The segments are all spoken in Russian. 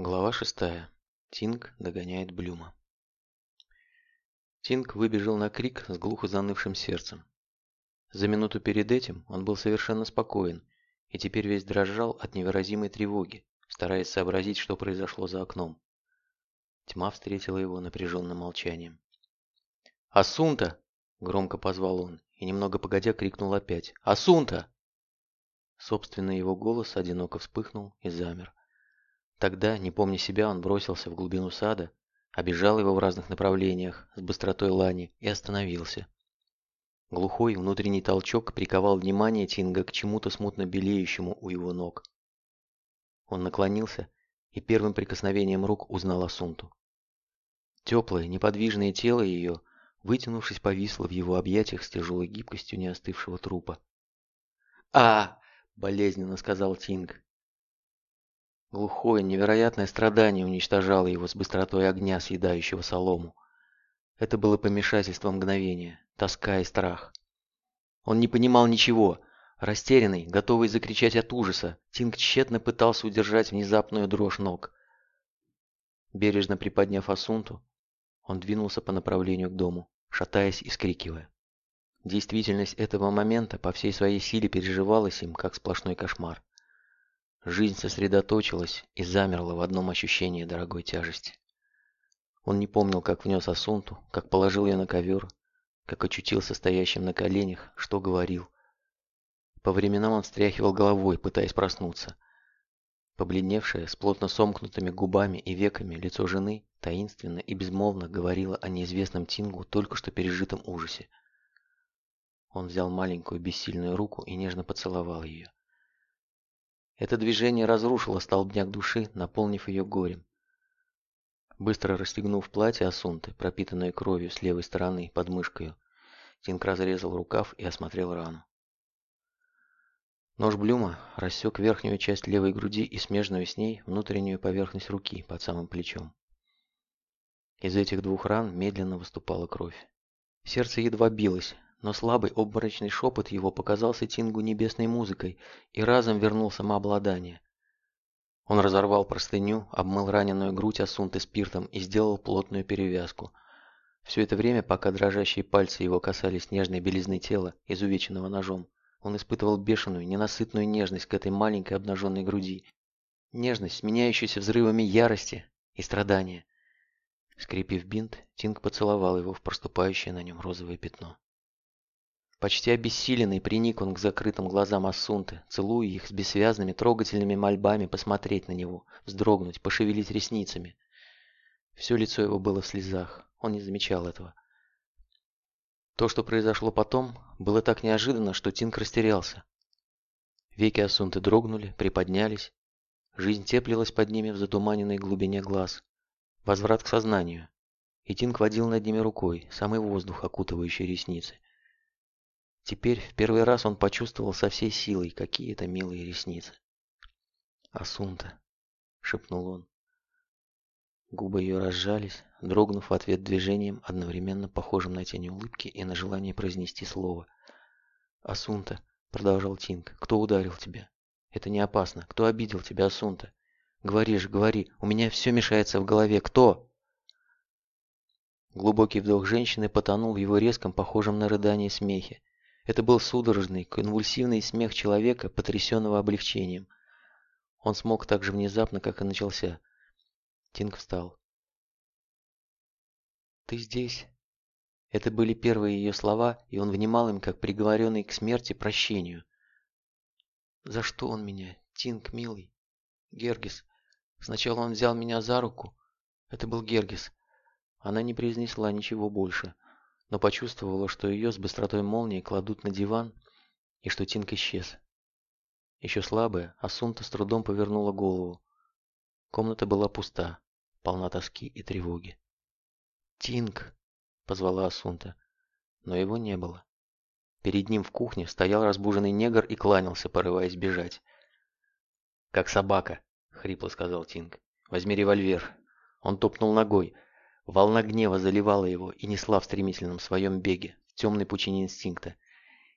Глава шестая. Тинг догоняет Блюма. Тинг выбежал на крик с глухо занывшим сердцем. За минуту перед этим он был совершенно спокоен и теперь весь дрожал от невыразимой тревоги, стараясь сообразить, что произошло за окном. Тьма встретила его напряженным молчанием. «Асунта!» – громко позвал он и немного погодя крикнул опять. «Асунта!» Собственно, его голос одиноко вспыхнул и замер. Тогда, не помня себя, он бросился в глубину сада, обежал его в разных направлениях с быстротой лани и остановился. Глухой внутренний толчок приковал внимание Тинга к чему-то смутно белеющему у его ног. Он наклонился и первым прикосновением рук узнал Асунту. Теплое, неподвижное тело ее, вытянувшись, повисло в его объятиях с тяжелой гибкостью неостывшего трупа. «А!» — болезненно сказал Тинг. Глухое, невероятное страдание уничтожало его с быстротой огня, съедающего солому. Это было помешательство мгновения, тоска и страх. Он не понимал ничего. Растерянный, готовый закричать от ужаса, Тинг тщетно пытался удержать внезапную дрожь ног. Бережно приподняв Асунту, он двинулся по направлению к дому, шатаясь и скрикивая. Действительность этого момента по всей своей силе переживалась им, как сплошной кошмар. Жизнь сосредоточилась и замерла в одном ощущении дорогой тяжести. Он не помнил, как внес Асунту, как положил ее на ковер, как очутился стоящим на коленях, что говорил. По временам он встряхивал головой, пытаясь проснуться. Побледневшее, с плотно сомкнутыми губами и веками лицо жены таинственно и безмолвно говорило о неизвестном Тингу только что пережитом ужасе. Он взял маленькую бессильную руку и нежно поцеловал ее. Это движение разрушило столбняк души, наполнив ее горем. Быстро расстегнув платье Асунты, пропитанное кровью с левой стороны под мышкой, Тинг разрезал рукав и осмотрел рану. Нож Блюма рассек верхнюю часть левой груди и смежную с ней внутреннюю поверхность руки под самым плечом. Из этих двух ран медленно выступала кровь. Сердце едва билось, но слабый обморочный шепот его показался Тингу небесной музыкой и разом вернул самообладание. Он разорвал простыню, обмыл раненую грудь Асунты спиртом и сделал плотную перевязку. Все это время, пока дрожащие пальцы его касались нежной белизны тела, изувеченного ножом, он испытывал бешеную, ненасытную нежность к этой маленькой обнаженной груди. Нежность, сменяющуюся взрывами ярости и страдания. Скрепив бинт, Тинг поцеловал его в проступающее на нем розовое пятно. Почти обессиленный приник он к закрытым глазам Ассунты, целуя их с бессвязными трогательными мольбами посмотреть на него, вздрогнуть, пошевелить ресницами. Все лицо его было в слезах, он не замечал этого. То, что произошло потом, было так неожиданно, что Тинг растерялся. Веки Асунты дрогнули, приподнялись. Жизнь теплилась под ними в затуманенной глубине глаз. Возврат к сознанию. И Тинг водил над ними рукой, самый воздух, окутывающий ресницы. Теперь в первый раз он почувствовал со всей силой какие-то милые ресницы. «Асунта», — шепнул он. Губы ее разжались, дрогнув в ответ движением, одновременно похожим на тень улыбки и на желание произнести слово. «Асунта», — продолжал Тинг, — «кто ударил тебя? Это не опасно. Кто обидел тебя, Асунта? Говори же, говори, у меня все мешается в голове. Кто?» Глубокий вдох женщины потонул в его резком, похожем на рыдание смехе. Это был судорожный, конвульсивный смех человека, потрясенного облегчением. Он смог так же внезапно, как и начался. Тинг встал. «Ты здесь?» Это были первые ее слова, и он внимал им, как приговоренный к смерти прощению. «За что он меня, Тинг, милый?» «Гергис. Сначала он взял меня за руку. Это был Гергис». Она не произнесла ничего больше но почувствовала, что ее с быстротой молнии кладут на диван и что Тинк исчез. Еще слабая, Асунта с трудом повернула голову. Комната была пуста, полна тоски и тревоги. «Тинк!» — позвала Асунта, но его не было. Перед ним в кухне стоял разбуженный негр и кланялся, порываясь бежать. «Как собака!» — хрипло сказал Тинк. «Возьми револьвер!» Он топнул ногой — Волна гнева заливала его и несла в стремительном своем беге, в темной пучине инстинкта.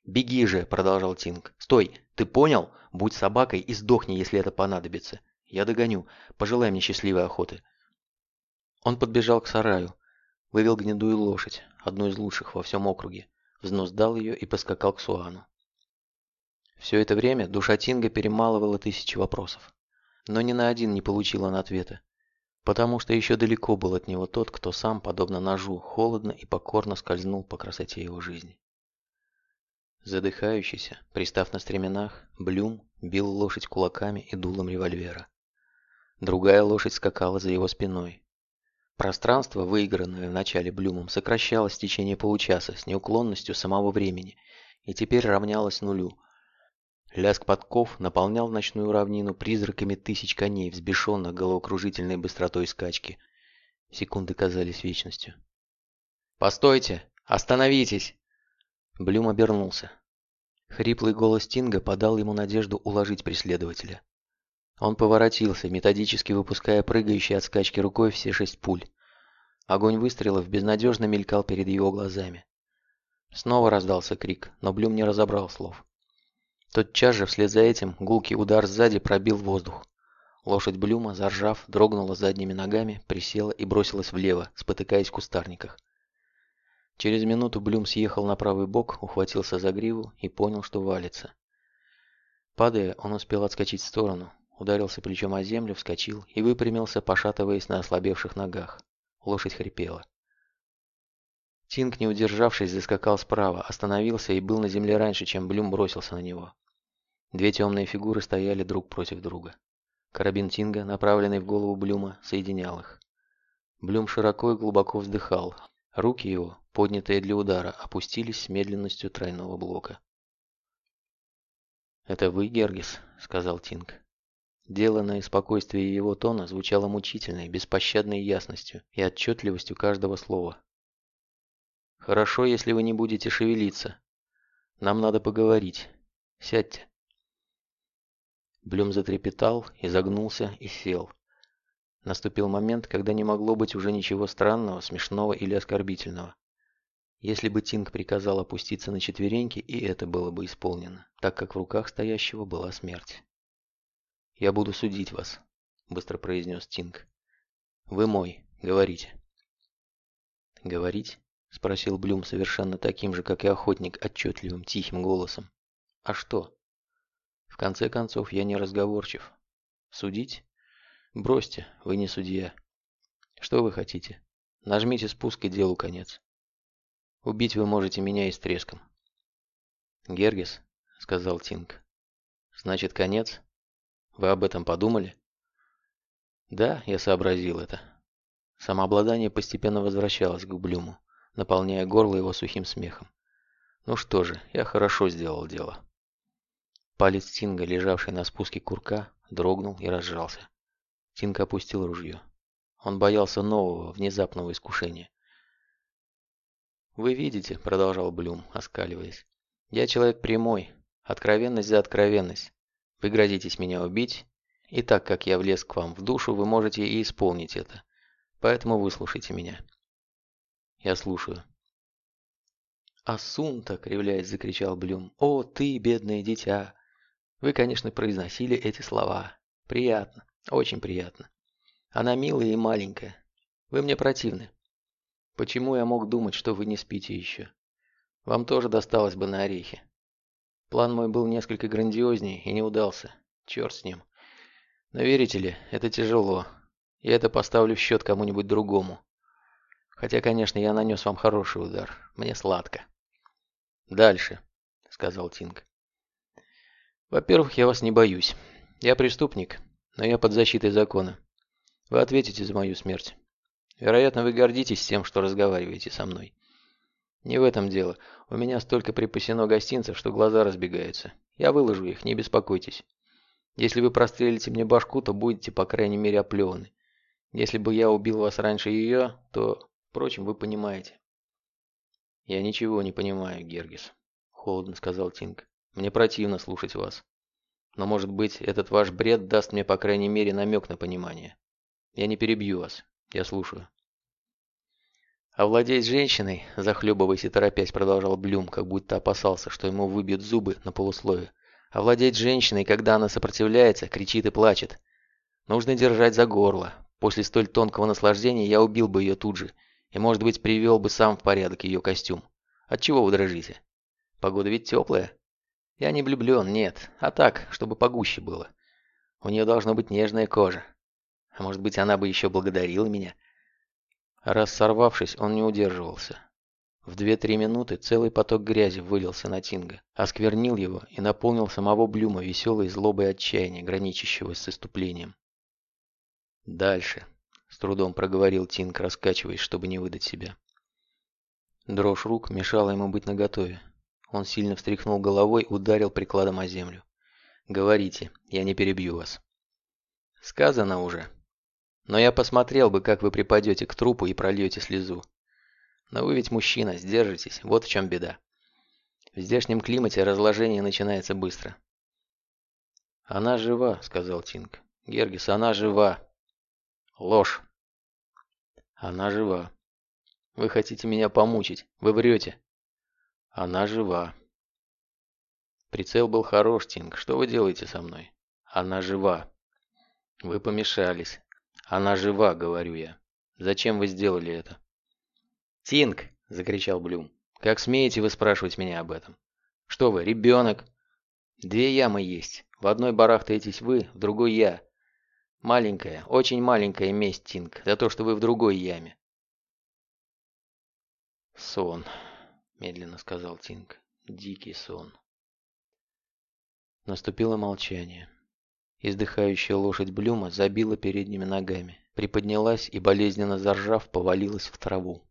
«Беги же!» – продолжал Тинг. «Стой! Ты понял? Будь собакой и сдохни, если это понадобится. Я догоню. Пожелай мне счастливой охоты». Он подбежал к сараю, вывел гнедую лошадь, одну из лучших во всем округе, взнос дал ее и поскакал к Суану. Все это время душа Тинга перемалывала тысячи вопросов, но ни на один не получила он ответа, потому что еще далеко был от него тот, кто сам, подобно ножу, холодно и покорно скользнул по красоте его жизни. Задыхающийся, пристав на стременах, Блюм бил лошадь кулаками и дулом револьвера. Другая лошадь скакала за его спиной. Пространство, выигранное в начале Блюмом, сокращалось в течение получаса с неуклонностью самого времени и теперь равнялось нулю. Лязг подков наполнял ночную равнину призраками тысяч коней, взбешенных головокружительной быстротой скачки. Секунды казались вечностью. «Постойте! Остановитесь!» Блюм обернулся. Хриплый голос Тинга подал ему надежду уложить преследователя. Он поворотился, методически выпуская прыгающие от скачки рукой все шесть пуль. Огонь выстрелов безнадежно мелькал перед его глазами. Снова раздался крик, но Блюм не разобрал слов. Тотчас же вслед за этим гулкий удар сзади пробил воздух. Лошадь Блюма, заржав, дрогнула задними ногами, присела и бросилась влево, спотыкаясь в кустарниках. Через минуту Блюм съехал на правый бок, ухватился за гриву и понял, что валится. Падая, он успел отскочить в сторону, ударился плечом о землю, вскочил и выпрямился, пошатываясь на ослабевших ногах. Лошадь хрипела. Тинг, не удержавшись, заскакал справа, остановился и был на земле раньше, чем Блюм бросился на него. Две темные фигуры стояли друг против друга. Карабин Тинга, направленный в голову Блюма, соединял их. Блюм широко и глубоко вздыхал. Руки его, поднятые для удара, опустились с медленностью тройного блока. «Это вы, Гергис?» — сказал Тинг. Деланное спокойствие его тона звучало мучительной, беспощадной ясностью и отчетливостью каждого слова. «Хорошо, если вы не будете шевелиться. Нам надо поговорить. Сядьте». Блюм затрепетал, изогнулся и сел. Наступил момент, когда не могло быть уже ничего странного, смешного или оскорбительного. Если бы Тинг приказал опуститься на четвереньки, и это было бы исполнено, так как в руках стоящего была смерть. «Я буду судить вас», — быстро произнес Тинг. «Вы мой. Говорите». «Говорить?» — спросил Блюм совершенно таким же, как и охотник, отчетливым, тихим голосом. «А что?» «В конце концов, я не разговорчив. Судить? Бросьте, вы не судья. Что вы хотите? Нажмите спуск и делу конец. Убить вы можете меня и с треском». «Гергис», — сказал Тинг. «Значит, конец?» Вы об этом подумали? Да, я сообразил это. Самообладание постепенно возвращалось к Блюму, наполняя горло его сухим смехом. Ну что же, я хорошо сделал дело. Палец Тинга, лежавший на спуске курка, дрогнул и разжался. Тинг опустил ружье. Он боялся нового, внезапного искушения. «Вы видите», — продолжал Блюм, оскаливаясь, — «я человек прямой, откровенность за откровенность. Вы грозитесь меня убить, и так как я влез к вам в душу, вы можете и исполнить это. Поэтому выслушайте меня. Я слушаю. «Асунта!» — кривляясь, закричал Блюм. «О, ты, бедное дитя! Вы, конечно, произносили эти слова. Приятно, очень приятно. Она милая и маленькая. Вы мне противны. Почему я мог думать, что вы не спите еще? Вам тоже досталось бы на орехи. План мой был несколько грандиознее и не удался. Черт с ним. Но верите ли, это тяжело. Я это поставлю в счет кому-нибудь другому. Хотя, конечно, я нанес вам хороший удар. Мне сладко. Дальше, сказал Тинг. Во-первых, я вас не боюсь. Я преступник, но я под защитой закона. Вы ответите за мою смерть. Вероятно, вы гордитесь тем, что разговариваете со мной. Не в этом дело. У меня столько припасено гостинцев, что глаза разбегаются. Я выложу их, не беспокойтесь. Если вы прострелите мне башку, то будете, по крайней мере, оплеваны. Если бы я убил вас раньше ее, то, впрочем, вы понимаете. Я ничего не понимаю, Гергис, холодно сказал Тинг. Мне противно слушать вас. Но, может быть, этот ваш бред даст мне, по крайней мере, намек на понимание. Я не перебью вас. Я слушаю. Овладеть женщиной, захлебываясь и торопясь, продолжал Блюм, как будто опасался, что ему выбьют зубы на полусловие. Овладеть женщиной, когда она сопротивляется, кричит и плачет. Нужно держать за горло. После столь тонкого наслаждения я убил бы ее тут же. И, может быть, привел бы сам в порядок ее костюм. Отчего вы дрожите? Погода ведь теплая. Я не влюблен, нет. А так, чтобы погуще было. У нее должна быть нежная кожа. А может быть, она бы еще благодарила меня? Раз сорвавшись, он не удерживался. В две-три минуты целый поток грязи вылился на Тинга, осквернил его и наполнил самого Блюма веселой злобой отчаяния, граничащего с иступлением. «Дальше», — с трудом проговорил Тинг, раскачиваясь, чтобы не выдать себя. Дрожь рук мешала ему быть наготове. Он сильно встряхнул головой, ударил прикладом о землю. «Говорите, я не перебью вас». «Сказано уже. Но я посмотрел бы, как вы припадете к трупу и прольете слезу. Но вы ведь мужчина, сдержитесь, вот в чем беда. В здешнем климате разложение начинается быстро. «Она жива», — сказал Тинг. «Гергис, она жива». «Ложь». «Она жива». «Вы хотите меня помучить, вы врете». «Она жива». «Прицел был хорош, Тинг, что вы делаете со мной?» «Она жива». «Вы помешались». «Она жива», — говорю я. «Зачем вы сделали это?» «Тинг!» – закричал Блюм. «Как смеете вы спрашивать меня об этом? Что вы, ребенок?» «Две ямы есть. В одной барахтаетесь вы, в другой я. Маленькая, очень маленькая месть, Тинг, за то, что вы в другой яме». «Сон», – медленно сказал Тинг. «Дикий сон». Наступило молчание. Издыхающая лошадь Блюма забила передними ногами, приподнялась и, болезненно заржав, повалилась в траву.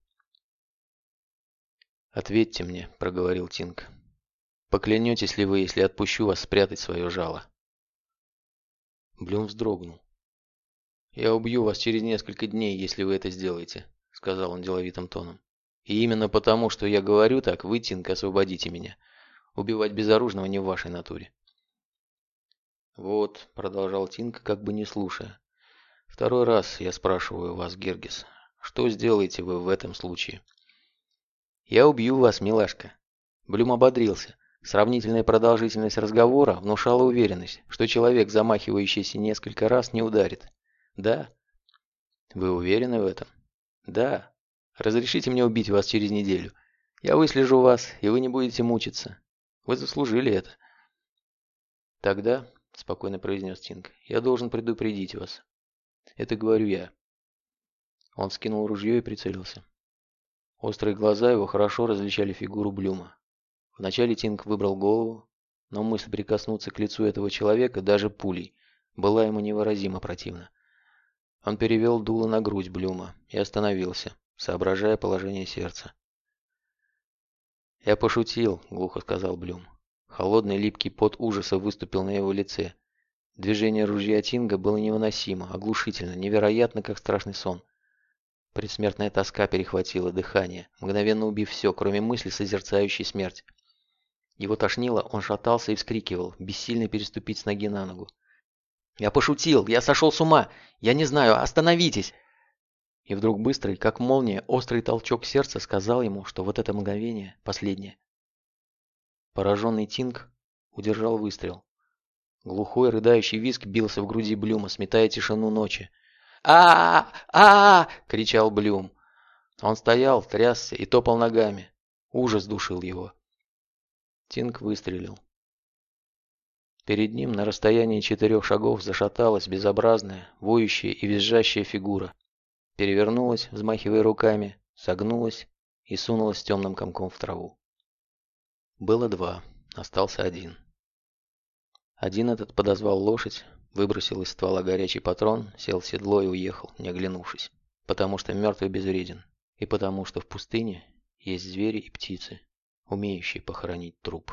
«Ответьте мне», — проговорил Тинг. «Поклянетесь ли вы, если отпущу вас спрятать свое жало?» Блюм вздрогнул. «Я убью вас через несколько дней, если вы это сделаете», — сказал он деловитым тоном. «И именно потому, что я говорю так, вы, Тинг, освободите меня. Убивать безоружного не в вашей натуре». «Вот», — продолжал Тинг, как бы не слушая. «Второй раз я спрашиваю вас, Гергис, что сделаете вы в этом случае?» «Я убью вас, милашка». Блюм ободрился. Сравнительная продолжительность разговора внушала уверенность, что человек, замахивающийся несколько раз, не ударит. «Да». «Вы уверены в этом?» «Да. Разрешите мне убить вас через неделю. Я выслежу вас, и вы не будете мучиться. Вы заслужили это». «Тогда», — спокойно произнес Тинг, — «я должен предупредить вас. Это говорю я». Он скинул ружье и прицелился. Острые глаза его хорошо различали фигуру Блюма. Вначале Тинг выбрал голову, но мысль прикоснуться к лицу этого человека, даже пулей, была ему невыразимо противна. Он перевел дуло на грудь Блюма и остановился, соображая положение сердца. «Я пошутил», — глухо сказал Блюм. Холодный липкий пот ужаса выступил на его лице. Движение ружья Тинга было невыносимо, оглушительно, невероятно, как страшный сон. Предсмертная тоска перехватила дыхание, мгновенно убив все, кроме мысли, созерцающей смерть. Его тошнило, он шатался и вскрикивал, бессильно переступить с ноги на ногу. «Я пошутил! Я сошел с ума! Я не знаю! Остановитесь!» И вдруг быстрый, как молния, острый толчок сердца сказал ему, что вот это мгновение последнее. Пораженный Тинг удержал выстрел. Глухой рыдающий визг бился в груди Блюма, сметая тишину ночи а а, -а, кричал Блюм. Он стоял, трясся и топал ногами. Ужас душил его. Тинг выстрелил. Перед ним на расстоянии четырех шагов зашаталась безобразная, воющая и визжащая фигура. Перевернулась, взмахивая руками, согнулась и сунулась темным комком в траву. Было два, остался один. Один этот подозвал лошадь, Выбросил из ствола горячий патрон, сел в седло и уехал, не оглянувшись. Потому что мертвый безвреден. И потому что в пустыне есть звери и птицы, умеющие похоронить труп.